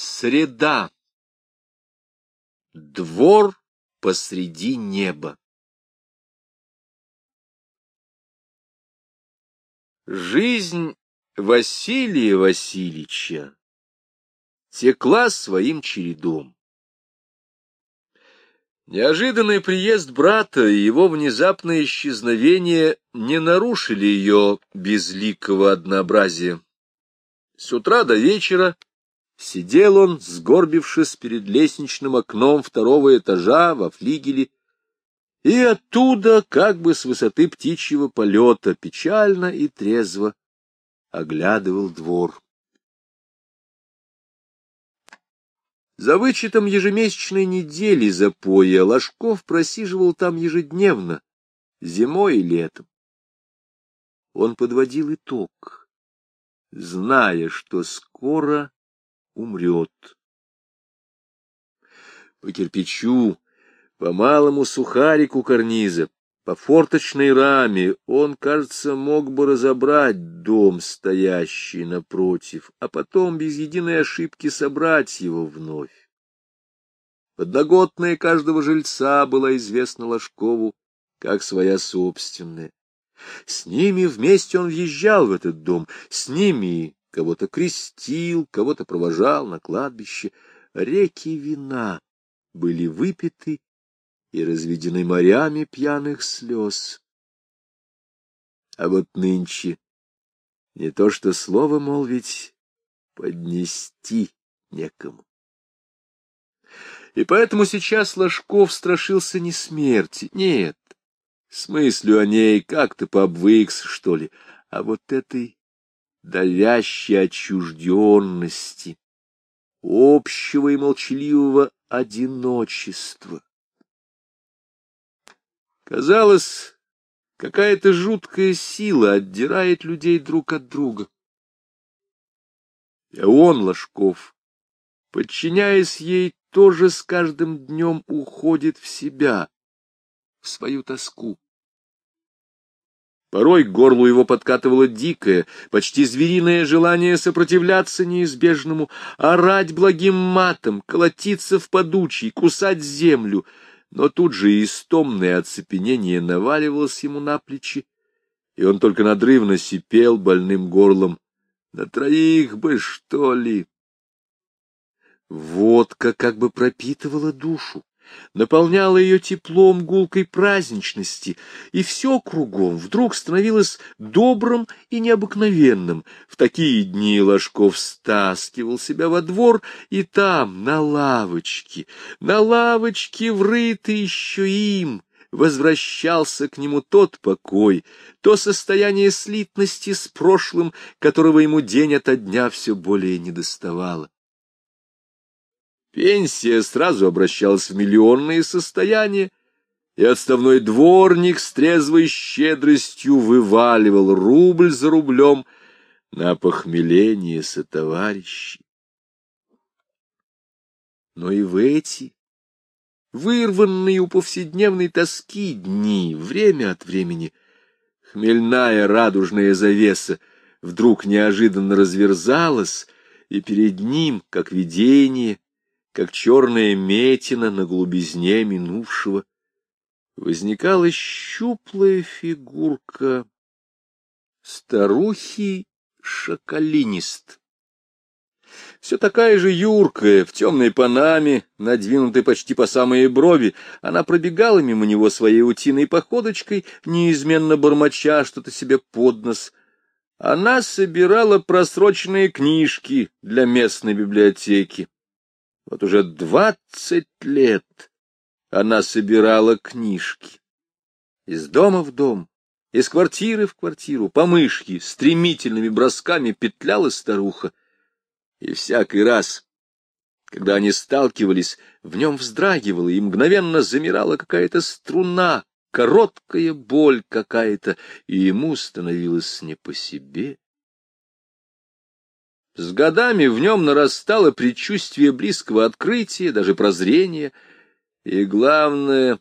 Среда. Двор посреди неба. Жизнь Василия Васильевича текла своим чередом. Неожиданный приезд брата и его внезапное исчезновение не нарушили ее безликого однообразия. С утра до вечера Сидел он, сгорбившись перед лестничным окном второго этажа во флигеле, и оттуда, как бы с высоты птичьего полета, печально и трезво оглядывал двор. За вычетом ежемесячной недели запоя Ложков просиживал там ежедневно, зимой и летом. Он подводил итог, зная, что скоро умрет. По кирпичу, по малому сухарику карниза, по форточной раме он, кажется, мог бы разобрать дом, стоящий напротив, а потом без единой ошибки собрать его вновь. Подноготная каждого жильца была известна Ложкову как своя собственная. С ними вместе он въезжал в этот дом, с ними кого-то крестил, кого-то провожал на кладбище. Реки вина были выпиты и разведены морями пьяных слез. А вот нынче не то что слово молвить, поднести некому. И поэтому сейчас Ложков страшился не смерти, нет, с мыслью о ней как-то пообвыкся, что ли, а вот этой давящей отчужденности, общего и молчаливого одиночества. Казалось, какая-то жуткая сила отдирает людей друг от друга. А он, Ложков, подчиняясь ей, тоже с каждым днем уходит в себя, в свою тоску. Порой к горлу его подкатывало дикое, почти звериное желание сопротивляться неизбежному, орать благим матом, колотиться в подучий, кусать землю. Но тут же истомное оцепенение наваливалось ему на плечи, и он только надрывно сипел больным горлом. На троих бы, что ли? Водка как бы пропитывала душу наполняла ее теплом гулкой праздничности, и все кругом вдруг становилось добрым и необыкновенным. В такие дни Ложков стаскивал себя во двор, и там, на лавочке, на лавочке, врытый еще им, возвращался к нему тот покой, то состояние слитности с прошлым, которого ему день ото дня все более недоставало. Пенсия сразу обращалась в миллионные состояния, и отставной дворник с трезвой щедростью вываливал рубль за рублем на похмеление сотоварищей. Но и в эти, вырванные у повседневной тоски дни, время от времени, хмельная радужная завеса вдруг неожиданно разверзалась, и перед ним, как видение, как черная метина на глубизне минувшего, возникала щуплая фигурка старухи-шоколинист. Все такая же юркая, в темной панаме, надвинутой почти по самые брови, она пробегала мимо него своей утиной походочкой, неизменно бормоча что-то себе под нос. Она собирала просроченные книжки для местной библиотеки. Вот уже двадцать лет она собирала книжки. Из дома в дом, из квартиры в квартиру, по мышке, стремительными бросками петляла старуха. И всякий раз, когда они сталкивались, в нем вздрагивала и мгновенно замирала какая-то струна, короткая боль какая-то, и ему становилось не по себе. С годами в нем нарастало предчувствие близкого открытия, даже прозрения, и, главное,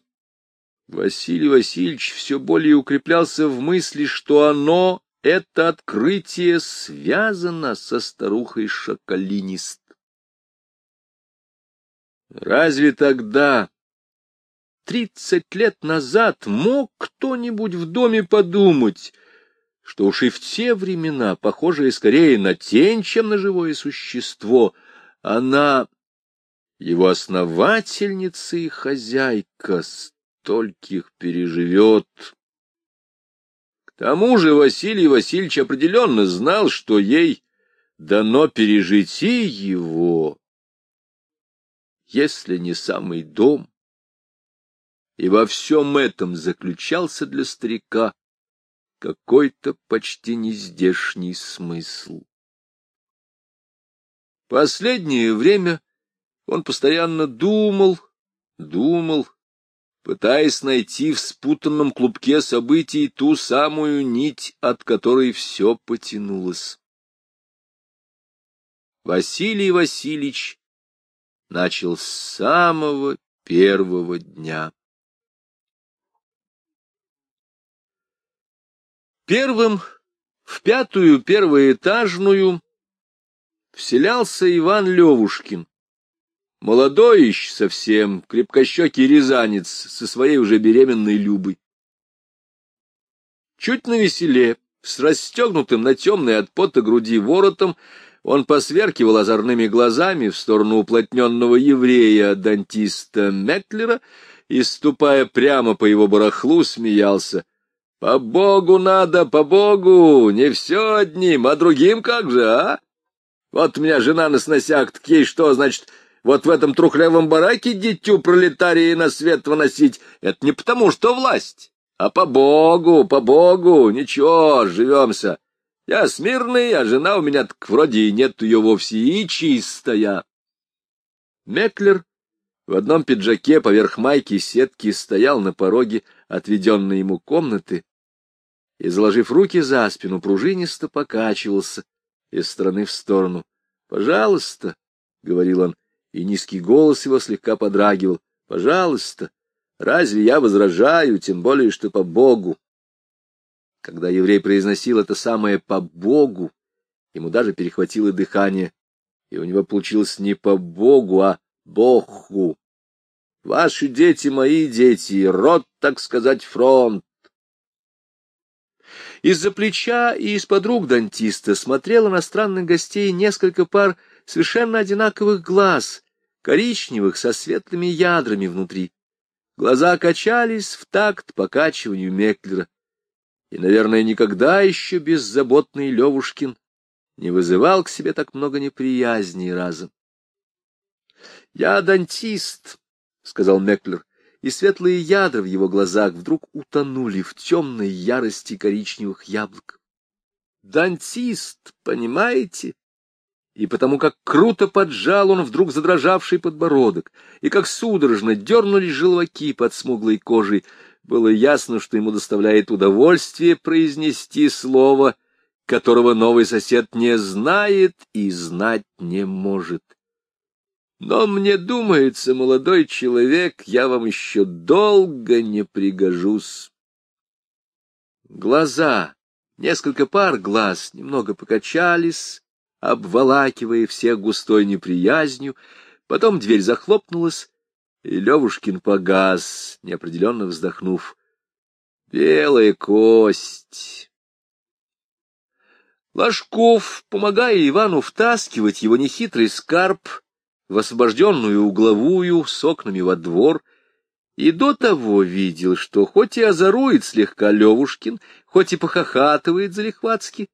Василий Васильевич все более укреплялся в мысли, что оно, это открытие, связано со старухой Шоколинист. Разве тогда, тридцать лет назад, мог кто-нибудь в доме подумать, что уж и в те времена, похожие скорее на тень, чем на живое существо, она, его основательница и хозяйка, стольких переживет. К тому же Василий Васильевич определенно знал, что ей дано пережить и его, если не самый дом. И во всем этом заключался для старика какой-то почти нездешний смысл. Последнее время он постоянно думал, думал, пытаясь найти в спутанном клубке событий ту самую нить, от которой все потянулось. Василий Васильевич начал с самого первого дня. Первым в пятую первоэтажную вселялся Иван Левушкин, молодой еще совсем, крепкощекий рязанец со своей уже беременной Любой. Чуть навеселе, с расстегнутым на темной от пота груди воротом, он посверкивал озорными глазами в сторону уплотненного еврея-дантиста Меклера и, ступая прямо по его барахлу, смеялся — по Богу надо, по Богу, не все одним, а другим как же, а? Вот у меня жена на сносях, так ей что, значит, вот в этом трухлявом бараке дитю пролетарии на свет выносить? Это не потому, что власть, а по Богу, по Богу, ничего, живемся. Я смирный, а жена у меня так вроде и нет ее вовсе и чистая. Меклер в одном пиджаке поверх майки сетки стоял на пороге отведенной ему комнаты и, заложив руки за спину, пружинисто покачивался из стороны в сторону. — Пожалуйста, — говорил он, и низкий голос его слегка подрагивал, — пожалуйста, разве я возражаю, тем более, что по Богу? Когда еврей произносил это самое «по Богу», ему даже перехватило дыхание, и у него получилось не «по Богу», а «Богу». Ваши дети — мои дети, род, так сказать, фронт. Из-за плеча и из-под рук дантиста смотрело на странных гостей несколько пар совершенно одинаковых глаз, коричневых со светлыми ядрами внутри. Глаза качались в такт покачиванию Меклера. И, наверное, никогда еще беззаботный Левушкин не вызывал к себе так много неприязни разом. — Я дантист, — сказал Меклер, и светлые ядра в его глазах вдруг утонули в темной ярости коричневых яблок. Дантист, понимаете? И потому как круто поджал он вдруг задрожавший подбородок, и как судорожно дернулись желваки под смуглой кожей, было ясно, что ему доставляет удовольствие произнести слово, которого новый сосед не знает и знать не может. Но мне думается, молодой человек, я вам еще долго не пригожусь. Глаза, несколько пар глаз немного покачались, обволакивая всех густой неприязнью, потом дверь захлопнулась, и Левушкин погас, неопределенно вздохнув. Белая кость. Ложков, помогая Ивану втаскивать его нехитрый скарб, в освобожденную угловую с окнами во двор, и до того видел, что хоть и озорует слегка Левушкин, хоть и похохатывает залихватски,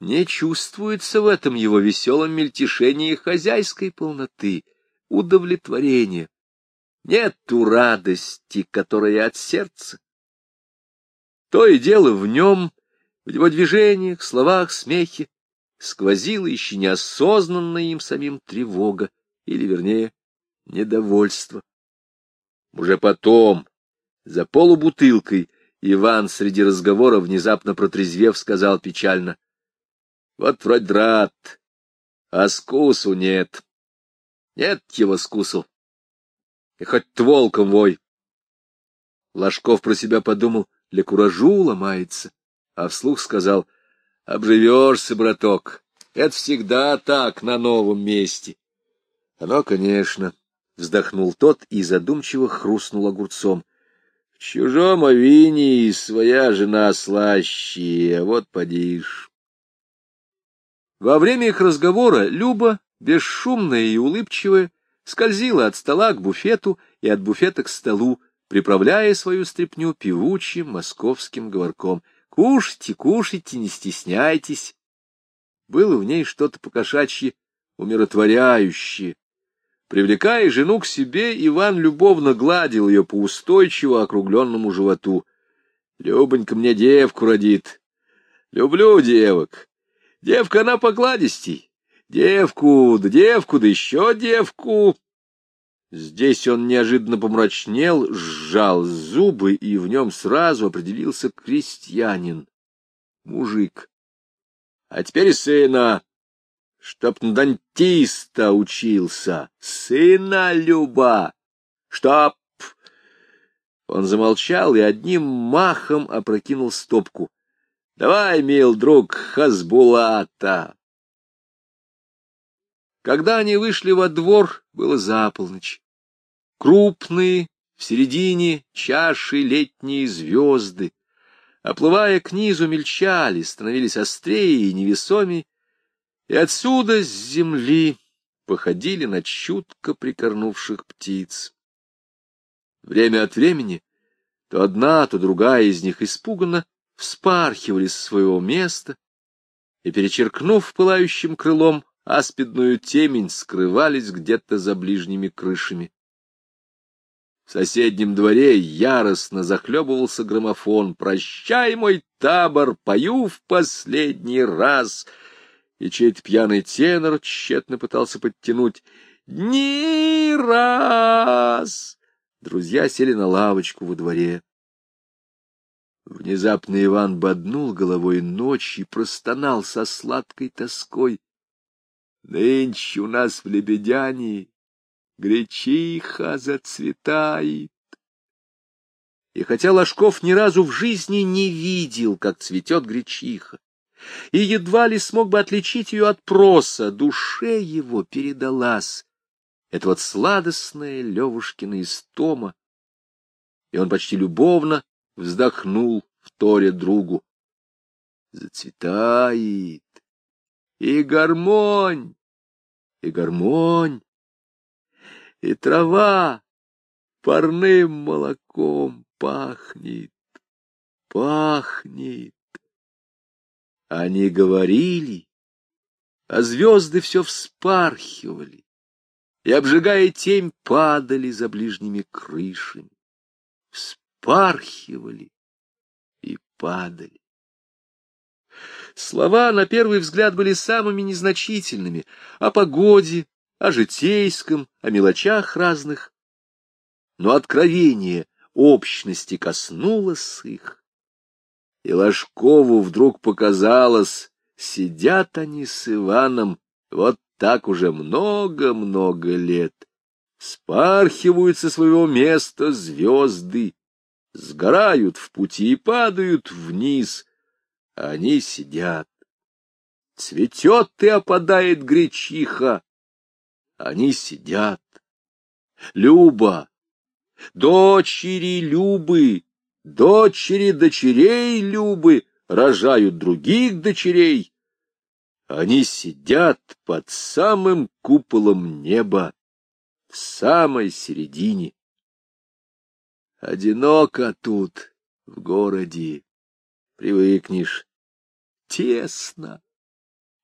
не чувствуется в этом его веселом мельтешении хозяйской полноты, удовлетворения. Нету радости, которая от сердца. То и дело в нем, в его движениях, словах, смехе, сквозила еще неосознанная им самим тревога, или, вернее, недовольство. Уже потом, за полубутылкой, Иван среди разговора, внезапно протрезвев, сказал печально, — Вот вроде рад, а скусу нет. Нет его скусу. И хоть волком вой. Ложков про себя подумал, для куражу ломается, а вслух сказал, — Обживешься, браток, это всегда так на новом месте. Оно, конечно, — вздохнул тот и задумчиво хрустнул огурцом. — В чужом авине своя жена слаще, а вот подишь. Во время их разговора Люба, бесшумная и улыбчивая, скользила от стола к буфету и от буфета к столу, приправляя свою стряпню певучим московским говорком. «Кушайте, кушайте, не стесняйтесь!» Было в ней что-то покошачье умиротворяющее. Привлекая жену к себе, Иван любовно гладил ее по устойчиво округленному животу. «Любонька мне девку родит. Люблю девок. Девка она покладистей. Девку, да девку, да еще девку!» Здесь он неожиданно помрачнел, сжал зубы, и в нем сразу определился крестьянин, мужик. А теперь сына, чтоб на дантиста учился, сына Люба, чтоб... Он замолчал и одним махом опрокинул стопку. — Давай, мил друг, Хазбулата! Когда они вышли во двор, было за. Крупные, в середине чаши летние звезды, оплывая к низу, мельчали, становились острее и невесомее, и отсюда с земли походили на чутко прикорнувших птиц. Время от времени то одна, то другая из них испуганно вспархивали с своего места и, перечеркнув пылающим крылом аспидную темень, скрывались где-то за ближними крышами. В соседнем дворе яростно захлебывался граммофон. «Прощай, мой табор, пою в последний раз!» И чей-то пьяный тенор тщетно пытался подтянуть «Ни раз!» Друзья сели на лавочку во дворе. Внезапно Иван боднул головой ночь и простонал со сладкой тоской. Нынче у нас в Лебедяне гречиха зацветает. И хотя Ложков ни разу в жизни не видел, как цветет гречиха, и едва ли смог бы отличить ее от проса, душе его передалась эта вот сладостная Левушкина истома, и он почти любовно вздохнул в торе другу. Зацветает и гармонь, и гармонь, и трава парным молоком пахнет, пахнет. Они говорили, а звезды все вспархивали, и, обжигая темь, падали за ближними крышами, вспархивали и падали. Слова, на первый взгляд, были самыми незначительными о погоде, о житейском, о мелочах разных. Но откровение общности коснулось их, и Ложкову вдруг показалось, сидят они с Иваном вот так уже много-много лет, спархивают со своего места звезды, сгорают в пути и падают вниз, они сидят. Цветет и опадает гречиха, они сидят. Люба, дочери Любы, дочери дочерей Любы рожают других дочерей. Они сидят под самым куполом неба, в самой середине. Одиноко тут, в городе, привыкнешь. Тесно,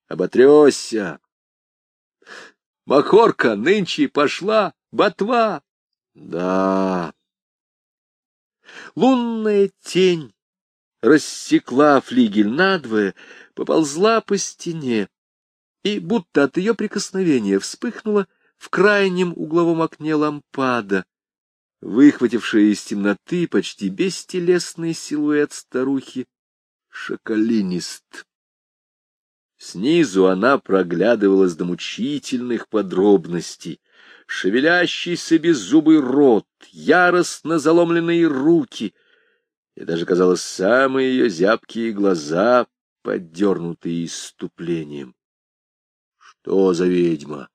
оботресся. Махорка нынче пошла, ботва. Да. Лунная тень рассекла флигель надвое, поползла по стене, и будто от ее прикосновения вспыхнула в крайнем угловом окне лампада, выхватившая из темноты почти бестелесный силуэт старухи шоколинист. Снизу она проглядывалась до мучительных подробностей. Шевелящийся беззубый рот, яростно заломленные руки, и даже, казалось, самые ее зябкие глаза, поддернутые иступлением. Что за ведьма?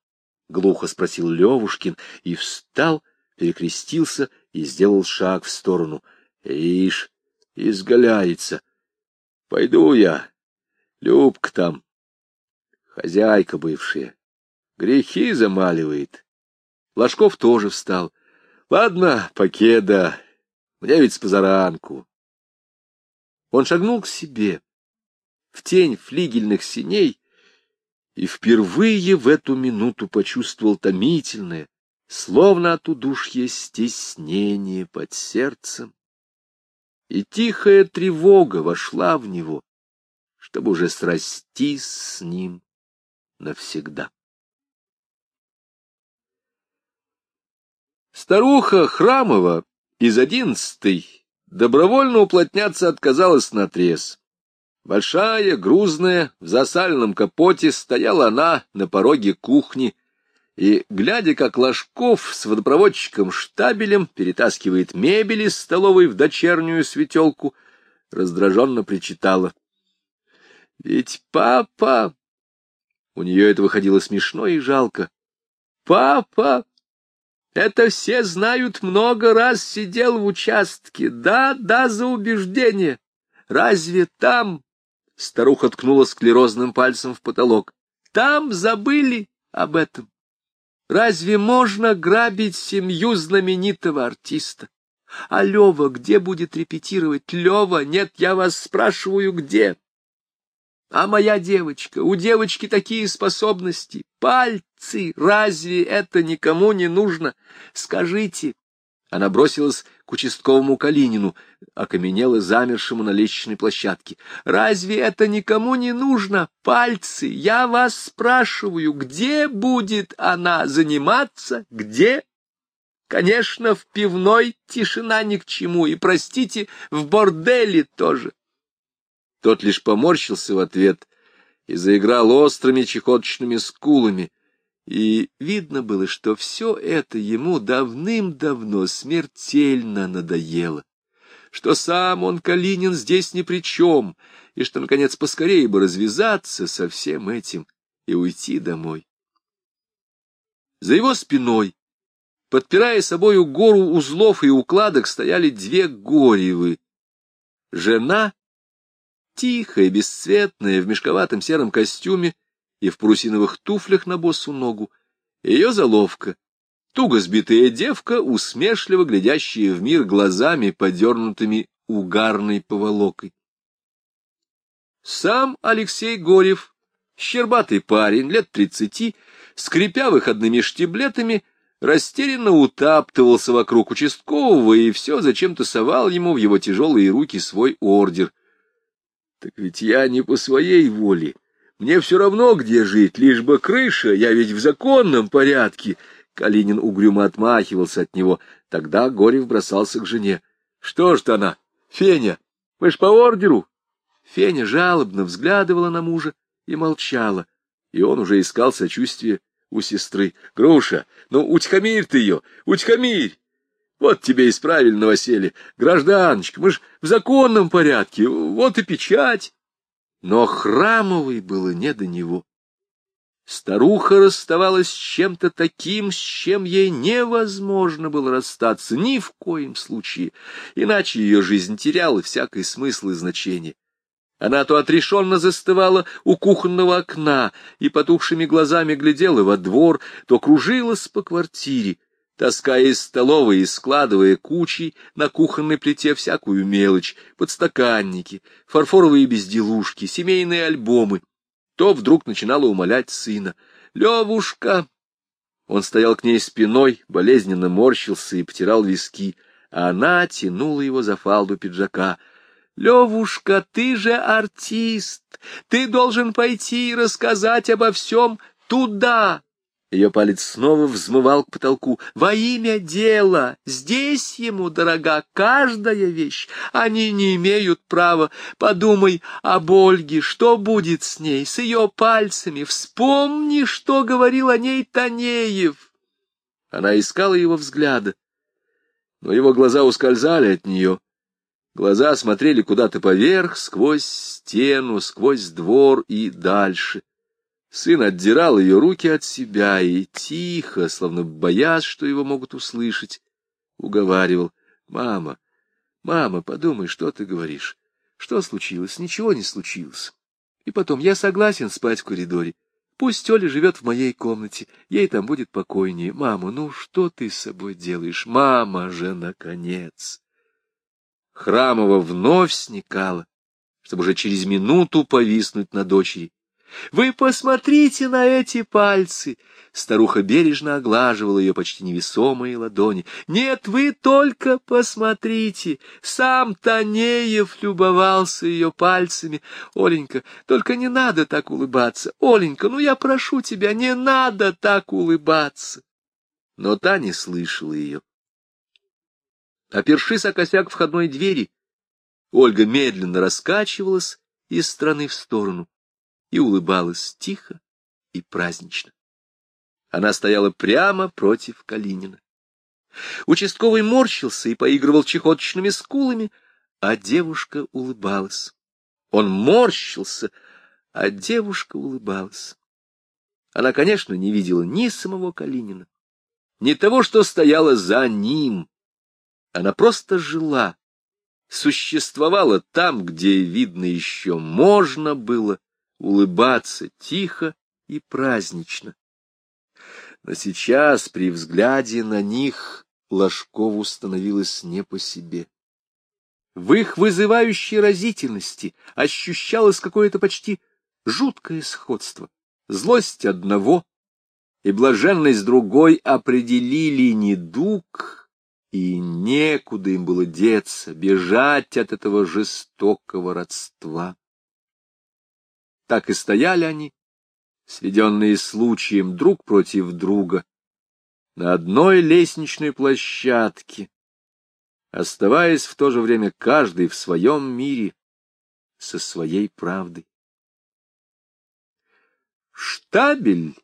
глухо спросил Левушкин и встал, перекрестился и сделал шаг в сторону. Ишь, изгаляется. Пойду я. Любка там. Хозяйка бывшая. Грехи замаливает. Ложков тоже встал. Ладно, покеда. Мне ведь с позаранку. Он шагнул к себе, в тень флигельных синей, и впервые в эту минуту почувствовал томительное, словно от удушья стеснение под сердцем. И тихая тревога вошла в него, чтобы уже срастись с ним навсегда. Старуха Храмова из одиннадцатой добровольно уплотняться отказалась на трез. Большая, грузная, в засаленном капоте стояла она на пороге кухни, и, глядя, как Ложков с водопроводчиком штабелем перетаскивает мебель из столовой в дочернюю светелку, раздраженно причитала. — Ведь папа... У нее это выходило смешно и жалко. — Папа! Это все знают, много раз сидел в участке. Да, да, за убеждение. Разве там Старуха ткнула склерозным пальцем в потолок. Там забыли об этом. Разве можно грабить семью знаменитого артиста? А Лева где будет репетировать? Лева, нет, я вас спрашиваю, где? А моя девочка, у девочки такие способности. Пальцы, разве это никому не нужно? Скажите. Она бросилась к участковому Калинину, окаменела замершему на лестничной площадке. «Разве это никому не нужно? Пальцы! Я вас спрашиваю, где будет она заниматься? Где?» Конечно, в пивной тишина ни к чему, и, простите, в борделе тоже. Тот лишь поморщился в ответ и заиграл острыми чехоточными скулами — и видно было, что все это ему давным-давно смертельно надоело, что сам он, Калинин, здесь ни при чем, и что, наконец, поскорее бы развязаться со всем этим и уйти домой. За его спиной, подпирая собою гору узлов и укладок, стояли две горевы. Жена, тихая, бесцветная, в мешковатом сером костюме, и в парусиновых туфлях на босу ногу, ее заловка, туго сбитая девка, усмешливо глядящая в мир глазами, подернутыми угарной поволокой. Сам Алексей Горев, щербатый парень, лет тридцати, скрипя выходными штиблетами, растерянно утаптывался вокруг участкового и все зачем-то совал ему в его тяжелые руки свой ордер. Так ведь я не по своей воле, мне все равно, где жить, лишь бы крыша, я ведь в законном порядке. Калинин угрюмо отмахивался от него. Тогда Горев бросался к жене. — Что ж-то она? Феня, мы ж по ордеру. Феня жалобно взглядывала на мужа и молчала, и он уже искал сочувствие у сестры. — Груша, ну утихомирь ты ее, утихомирь! Вот тебе исправили новоселье. Гражданочка, мы ж в законном порядке, вот и печать. Но Храмовой было не до него. Старуха расставалась с чем-то таким, с чем ей невозможно было расстаться ни в коем случае, иначе ее жизнь теряла всякий смысл и значение. Она то отрешенно застывала у кухонного окна и потухшими глазами глядела во двор, то кружилась по квартире, таская из столовой и складывая кучей на кухонной плите всякую мелочь, подстаканники, фарфоровые безделушки, семейные альбомы, то вдруг начинала умолять сына. «Левушка!» Он стоял к ней спиной, болезненно морщился и потирал виски, а она тянула его за фалду пиджака. «Левушка, ты же артист! Ты должен пойти и рассказать обо всем туда, ее палец снова взмывал к потолку. «Во имя дела! Здесь ему дорога каждая вещь. Они не имеют права. Подумай об Ольге, что будет с ней, с ее пальцами. Вспомни, что говорил о ней Танеев». Она искала его взгляда, но его глаза ускользали от нее. Глаза смотрели куда-то поверх, сквозь стену, сквозь двор и дальше. Сын отдирал ее руки от себя и тихо, словно боясь, что его могут услышать, уговаривал. — Мама, мама, подумай, что ты говоришь. Что случилось? Ничего не случилось. И потом, я согласен спать в коридоре. Пусть Оля живет в моей комнате, ей там будет покойнее. Мама, ну что ты с собой делаешь? Мама же, наконец! Храмова вновь сникала, чтобы уже через минуту повиснуть на дочери. Вы посмотрите на эти пальцы! Старуха бережно оглаживала ее почти невесомые ладони. Нет, вы только посмотрите! Сам Танеев любовался ее пальцами. Оленька, только не надо так улыбаться. Оленька, ну я прошу тебя, не надо так улыбаться. Но та не слышала ее. Опершись о косяк входной двери, Ольга медленно раскачивалась из стороны в сторону и улыбалась тихо и празднично. Она стояла прямо против Калинина. Участковый морщился и поигрывал чехоточными скулами, а девушка улыбалась. Он морщился, а девушка улыбалась. Она, конечно, не видела ни самого Калинина, ни того, что стояло за ним. Она просто жила, существовала там, где, видно, еще можно было улыбаться тихо и празднично. Но сейчас, при взгляде на них, Ложкову становилось не по себе. В их вызывающей разительности ощущалось какое-то почти жуткое сходство. Злость одного и блаженность другой определили недуг, и некуда им было деться, бежать от этого жестокого родства. Так и стояли они, сведенные случаем друг против друга, на одной лестничной площадке, оставаясь в то же время каждый в своем мире со своей правдой. Штабель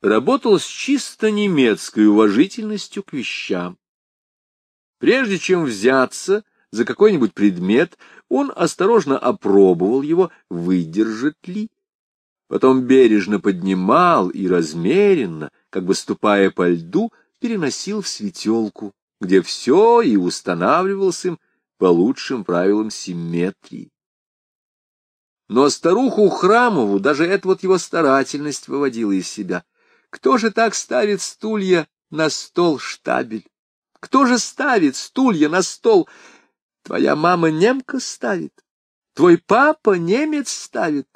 работал с чисто немецкой уважительностью к вещам. Прежде чем взяться за какой-нибудь предмет, он осторожно опробовал его, выдержит ли. Потом бережно поднимал и размеренно, как бы ступая по льду, переносил в светелку, где все и устанавливалось им по лучшим правилам симметрии. Но старуху Храмову даже эта вот его старательность выводила из себя. Кто же так ставит стулья на стол штабель? Кто же ставит стулья на стол Твоя мама немка ставит, твой папа немец ставит,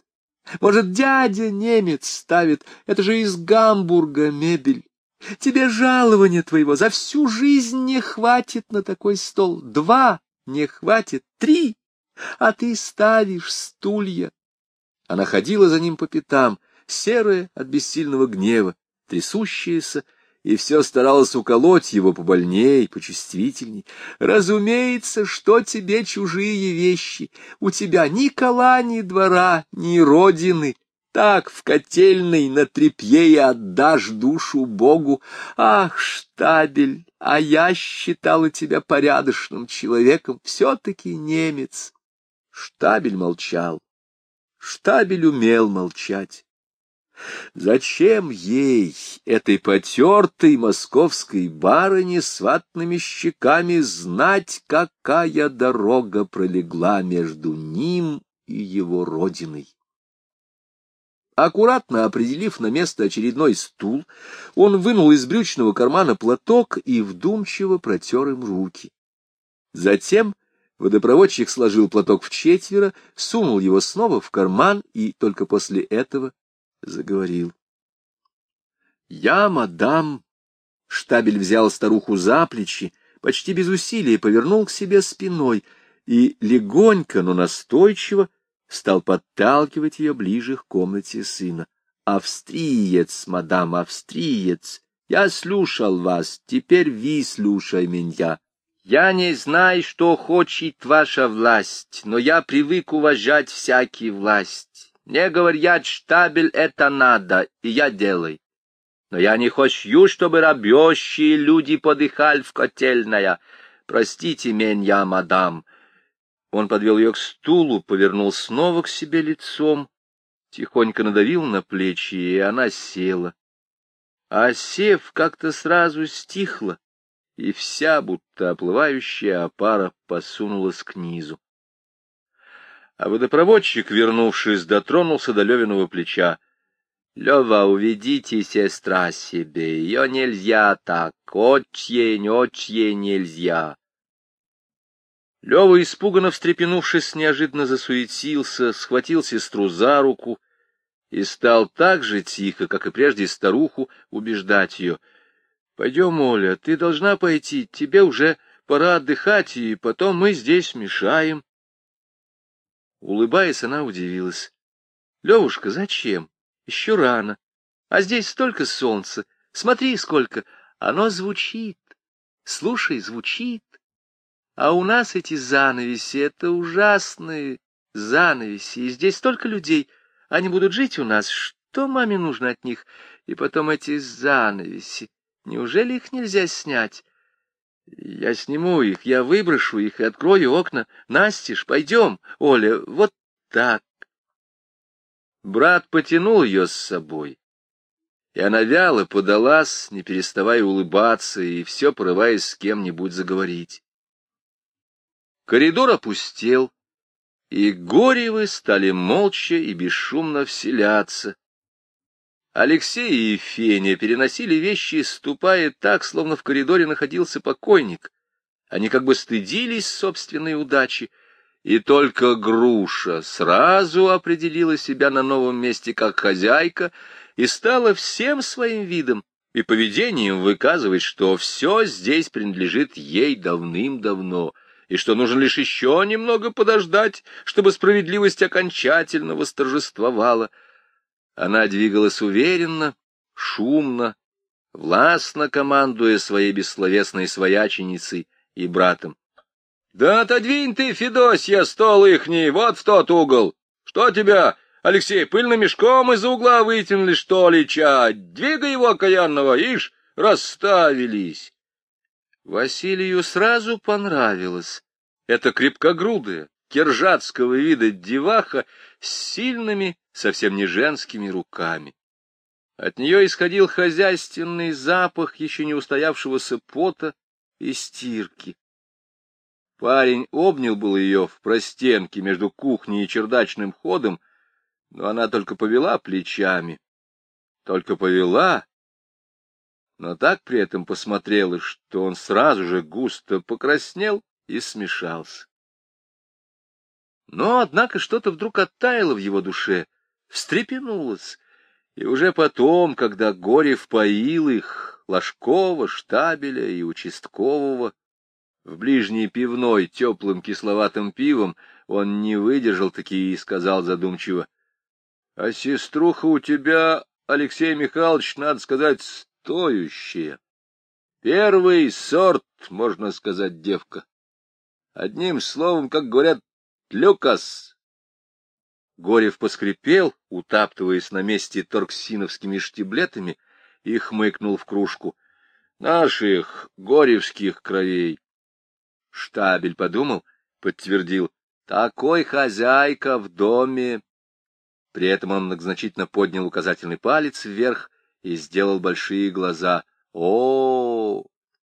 может, дядя немец ставит, это же из Гамбурга мебель. Тебе жалования твоего за всю жизнь не хватит на такой стол, два не хватит, три, а ты ставишь стулья. Она ходила за ним по пятам, серая от бессильного гнева, трясущаяся, и все старалась уколоть его побольней, почувствительней. Разумеется, что тебе чужие вещи, у тебя ни кола, ни двора, ни родины. Так в котельной на тряпье и отдашь душу Богу. Ах, штабель, а я считала тебя порядочным человеком, все-таки немец. Штабель молчал. Штабель умел молчать. Зачем ей, этой потертой московской барыне с ватными щеками, знать, какая дорога пролегла между ним и его родиной? Аккуратно определив на место очередной стул, он вынул из брючного кармана платок и вдумчиво протер им руки. Затем водопроводчик сложил платок в четверо, сунул его снова в карман и только после этого заговорил. «Я, мадам...» Штабель взял старуху за плечи, почти без усилия повернул к себе спиной и легонько, но настойчиво стал подталкивать ее ближе к комнате сына. «Австриец, мадам, австриец, я слушал вас, теперь вы слушай меня. Я не знаю, что хочет ваша власть, но я привык уважать всякие власть. Мне говорят, штабель это надо, и я делаю. Но я не хочу, чтобы рабещие люди подыхали в котельная. Простите меня, мадам. Он подвел ее к стулу, повернул снова к себе лицом, тихонько надавил на плечи, и она села. А сев как-то сразу стихла, и вся, будто оплывающая опара, посунулась к низу. А водопроводчик, вернувшись, дотронулся до Левиного плеча. — Лева, уведите сестра себе, ее нельзя так, очень-очень нельзя. Лева, испуганно встрепенувшись, неожиданно засуетился, схватил сестру за руку и стал так же тихо, как и прежде старуху, убеждать ее. — Пойдем, Оля, ты должна пойти, тебе уже пора отдыхать, и потом мы здесь мешаем. Улыбаясь, она удивилась. — Левушка, зачем? Еще рано. А здесь столько солнца. Смотри, сколько. Оно звучит. Слушай, звучит. А у нас эти занавеси — это ужасные занавеси, и здесь столько людей. Они будут жить у нас. Что маме нужно от них? И потом эти занавеси. Неужели их нельзя снять? Я сниму их, я выброшу их и открою окна. Настеж, пойдем, Оля, вот так. Брат потянул ее с собой, и она вяло подалась, не переставая улыбаться и все порываясь с кем-нибудь заговорить. Коридор опустел, и Горевы стали молча и бесшумно вселяться. Алексей и Феня переносили вещи, ступая так, словно в коридоре находился покойник. Они как бы стыдились собственной удачи, и только Груша сразу определила себя на новом месте как хозяйка и стала всем своим видом и поведением выказывать, что все здесь принадлежит ей давным-давно — и что нужно лишь еще немного подождать, чтобы справедливость окончательно восторжествовала. Она двигалась уверенно, шумно, властно командуя своей бессловесной свояченицей и братом. — Да отодвинь ты, Федосья, стол ихний, вот в тот угол. Что тебя, Алексей, пыльным мешком из-за угла вытянули, что ли, ча? Двигай его, окаянного, ишь, расставились. Василию сразу понравилось. Это крепкогрудая, киржатского вида деваха с сильными, совсем не женскими руками. От нее исходил хозяйственный запах еще не устоявшегося пота и стирки. Парень обнял был ее в простенке между кухней и чердачным ходом, но она только повела плечами. Только повела но так при этом посмотрела, что он сразу же густо покраснел и смешался. Но, однако, что-то вдруг оттаяло в его душе, встрепенулось, и уже потом, когда горе впоил их, Ложкова, Штабеля и Участкового, в ближней пивной теплым кисловатым пивом, он не выдержал такие и сказал задумчиво, — А сеструха у тебя, Алексей Михайлович, надо сказать, стоящая. Первый сорт, можно сказать, девка. Одним словом, как говорят, люкас. Горев поскрипел, утаптываясь на месте торксиновскими штиблетами, и хмыкнул в кружку. Наших горевских кровей. Штабель подумал, подтвердил. Такой хозяйка в доме. При этом он многозначительно поднял указательный палец вверх и сделал большие глаза. О,